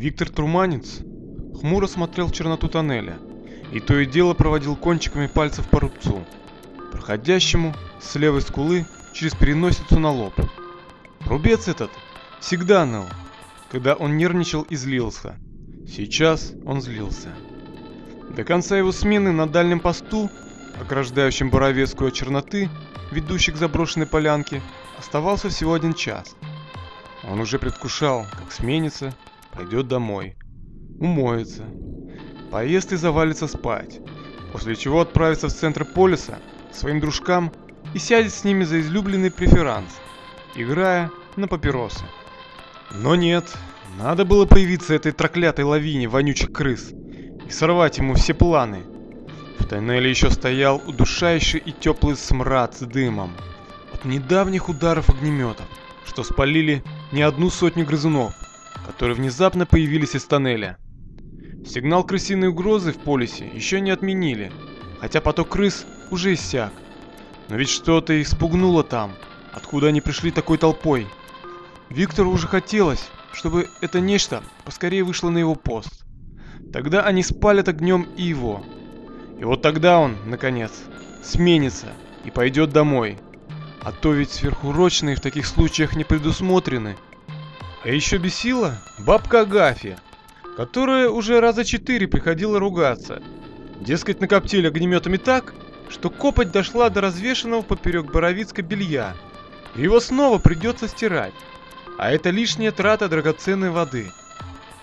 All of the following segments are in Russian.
Виктор Труманец хмуро смотрел в черноту тоннеля и то и дело проводил кончиками пальцев по рубцу, проходящему с левой скулы через переносицу на лоб. Рубец этот всегда ныл, когда он нервничал и злился. Сейчас он злился. До конца его смены на дальнем посту, ограждающем Боровецкую от черноты, ведущей к заброшенной полянке, оставался всего один час. Он уже предвкушал, как сменится, пойдет домой, умоется, поест и завалится спать, после чего отправится в центр полиса к своим дружкам и сядет с ними за излюбленный преферанс, играя на папиросы. Но нет, надо было появиться этой троклятой лавине вонючих крыс и сорвать ему все планы. В тоннеле еще стоял удушающий и теплый смрад с дымом. От недавних ударов огнеметов, что спалили не одну сотню грызунов, которые внезапно появились из тоннеля. Сигнал крысиной угрозы в полисе еще не отменили, хотя поток крыс уже иссяк. Но ведь что-то их спугнуло там, откуда они пришли такой толпой. Виктору уже хотелось, чтобы это нечто поскорее вышло на его пост. Тогда они спалят огнем и его. И вот тогда он, наконец, сменится и пойдет домой. А то ведь сверхурочные в таких случаях не предусмотрены. А еще бесила бабка Агафья, которая уже раза четыре приходила ругаться. Дескать, накоптили огнеметами так, что копоть дошла до развешенного поперек Боровицка белья. И его снова придется стирать. А это лишняя трата драгоценной воды.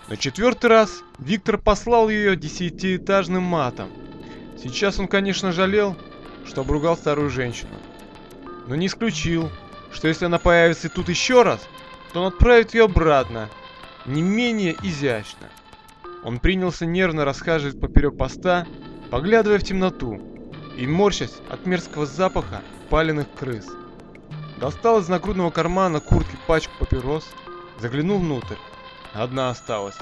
На четвертый раз Виктор послал ее десятиэтажным матом. Сейчас он, конечно, жалел, что обругал старую женщину. Но не исключил, что если она появится тут еще раз, то он отправит ее обратно, не менее изящно. Он принялся нервно расхаживать поперек поста, поглядывая в темноту и морщась от мерзкого запаха паленых крыс. Достал из нагрудного кармана куртки пачку папирос, заглянул внутрь. Одна осталась.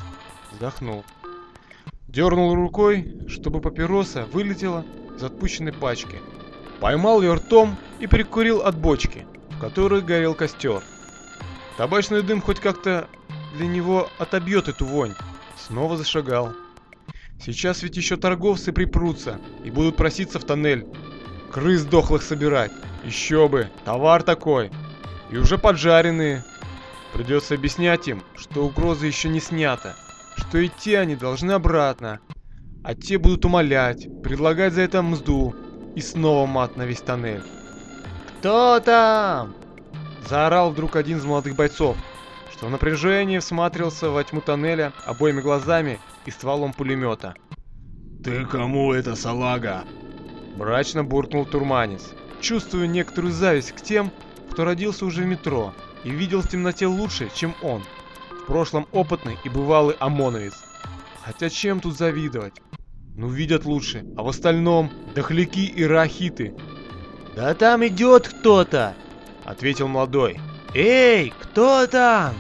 Вздохнул. Дернул рукой, чтобы папироса вылетела из отпущенной пачки. Поймал ее ртом и прикурил от бочки, в которой горел костер. Табачный дым хоть как-то для него отобьет эту вонь. Снова зашагал. Сейчас ведь еще торговцы припрутся и будут проситься в тоннель. Крыс дохлых собирать. Еще бы, товар такой. И уже поджаренные. Придется объяснять им, что угроза еще не снята. Что идти они должны обратно. А те будут умолять, предлагать за это мзду. И снова мат на весь тоннель. «Кто там?» Заорал вдруг один из молодых бойцов, что в напряжении всматривался во тьму тоннеля обоими глазами и стволом пулемета. «Ты кому это, салага?» Мрачно буркнул турманец, чувствуя некоторую зависть к тем, кто родился уже в метро и видел в темноте лучше, чем он. В прошлом опытный и бывалый ОМОНовец. Хотя чем тут завидовать? Ну видят лучше, а в остальном дохляки и рахиты. «Да там идет кто-то!» — ответил молодой. «Эй, кто там?»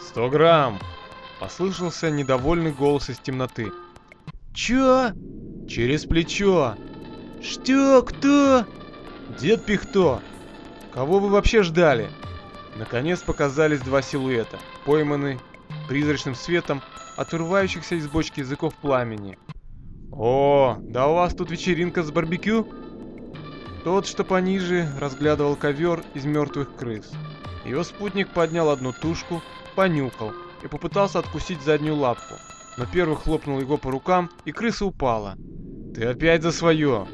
«Сто грамм!» — послышался недовольный голос из темноты. «Чё?» «Через плечо!» «Что? Кто?» «Дед Пихто! Кого вы вообще ждали?» Наконец показались два силуэта, пойманные призрачным светом от вырывающихся из бочки языков пламени. «О, да у вас тут вечеринка с барбекю?» Тот, что пониже, разглядывал ковер из мертвых крыс. Его спутник поднял одну тушку, понюхал и попытался откусить заднюю лапку. Но первый хлопнул его по рукам, и крыса упала. «Ты опять за свое!»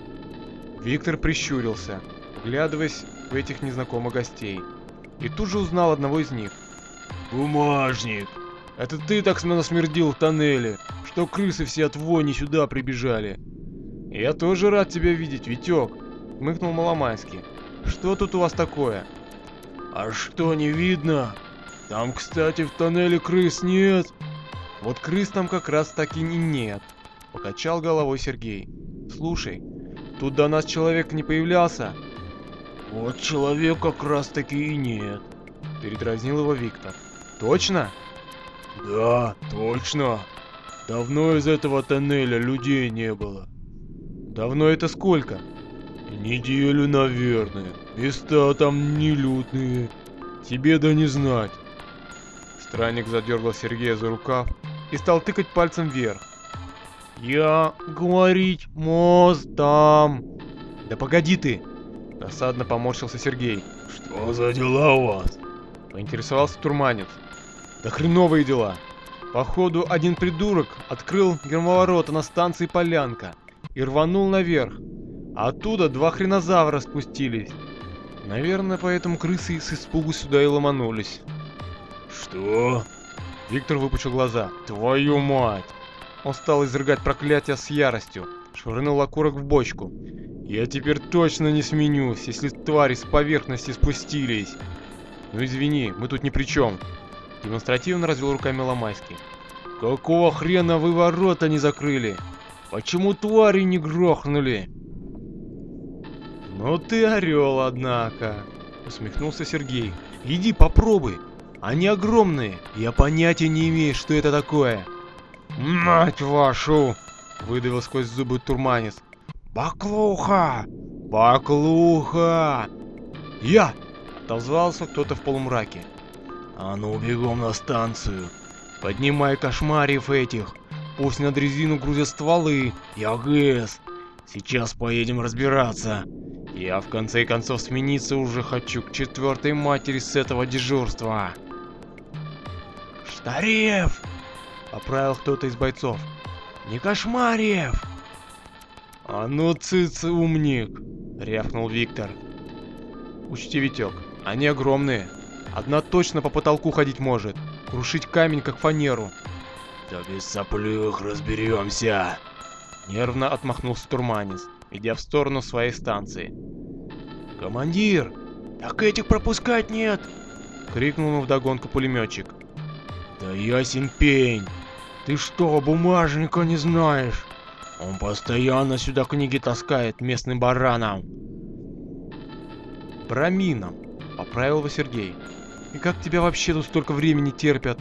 Виктор прищурился, вглядываясь в этих незнакомых гостей. И тут же узнал одного из них. «Бумажник!» «Это ты так смердил в тоннеле, что крысы все от вони сюда прибежали!» «Я тоже рад тебя видеть, Витек!» — хмыкнул Маломайский. «Что тут у вас такое?» «А что, не видно? Там, кстати, в тоннеле крыс нет!» «Вот крыс там как раз таки и нет!» — покачал головой Сергей. «Слушай, тут до нас человек не появлялся?» «Вот человек как раз таки и нет!» — передразнил его Виктор. «Точно?» «Да, точно! Давно из этого тоннеля людей не было!» «Давно это сколько?» Неделю, наверное. Места там нелюдные. Тебе да не знать. Странник задергал Сергея за рукав и стал тыкать пальцем вверх. «Я говорить мост там!» «Да погоди ты!» Досадно поморщился Сергей. Что за дела у вас? Поинтересовался турманец. Да хреновые дела. Походу, один придурок открыл гермоворота на станции Полянка и рванул наверх. А оттуда два хренозавра спустились. Наверное, поэтому крысы с испугу сюда и ломанулись. Что? Виктор выпучил глаза. Твою мать! Он стал изрыгать проклятия с яростью, швырнул окурок в бочку. Я теперь точно не сменюсь, если твари с поверхности спустились. Ну извини, мы тут ни при чем. Демонстративно развел руками Ломайский. Какого хрена вы ворота не закрыли? Почему твари не грохнули? Ну ты орел, однако, усмехнулся Сергей. Иди попробуй. Они огромные. Я понятия не имею, что это такое. Мать вашу! Выдавил сквозь зубы турманец. Баклуха! Баклуха! Я! Отозвался кто-то в полумраке. А ну бегом на станцию. Поднимай кошмарев этих. Пусть на дрезину грузят стволы. Я ГЭС. Сейчас поедем разбираться. Я в конце концов смениться уже хочу к четвертой матери с этого дежурства. Штарев! Поправил кто-то из бойцов. Не кошмарев! А ну цыц, умник! Рявкнул Виктор. Учти, Витек, они огромные. Одна точно по потолку ходить может. Крушить камень, как фанеру. Да без соплюх разберемся. Нервно отмахнулся турманец, идя в сторону своей станции. «Командир! Так этих пропускать нет!» Крикнул ему вдогонку пулеметчик. Да ясен пень. Ты что, бумажника не знаешь? Он постоянно сюда книги таскает местным баранам. Брамином, поправил его Сергей. И как тебя вообще тут столько времени терпят?